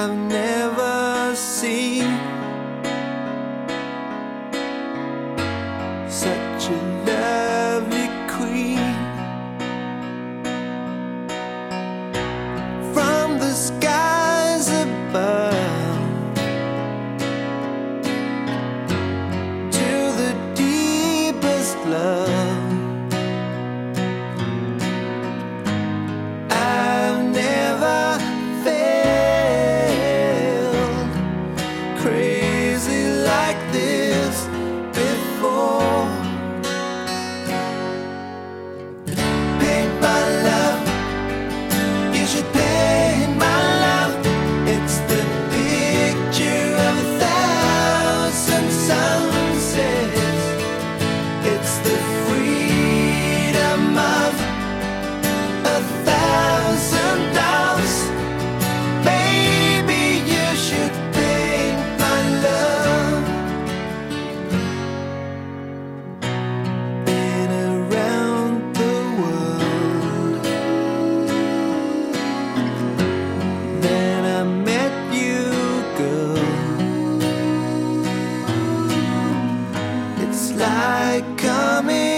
I've never seen like coming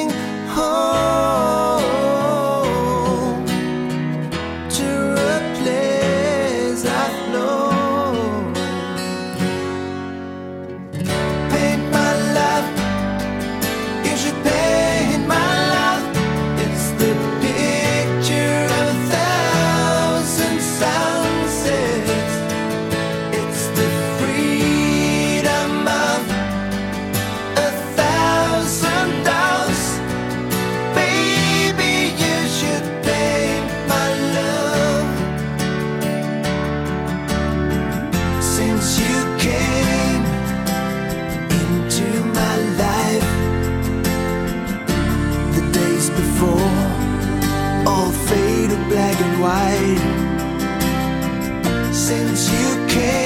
you came.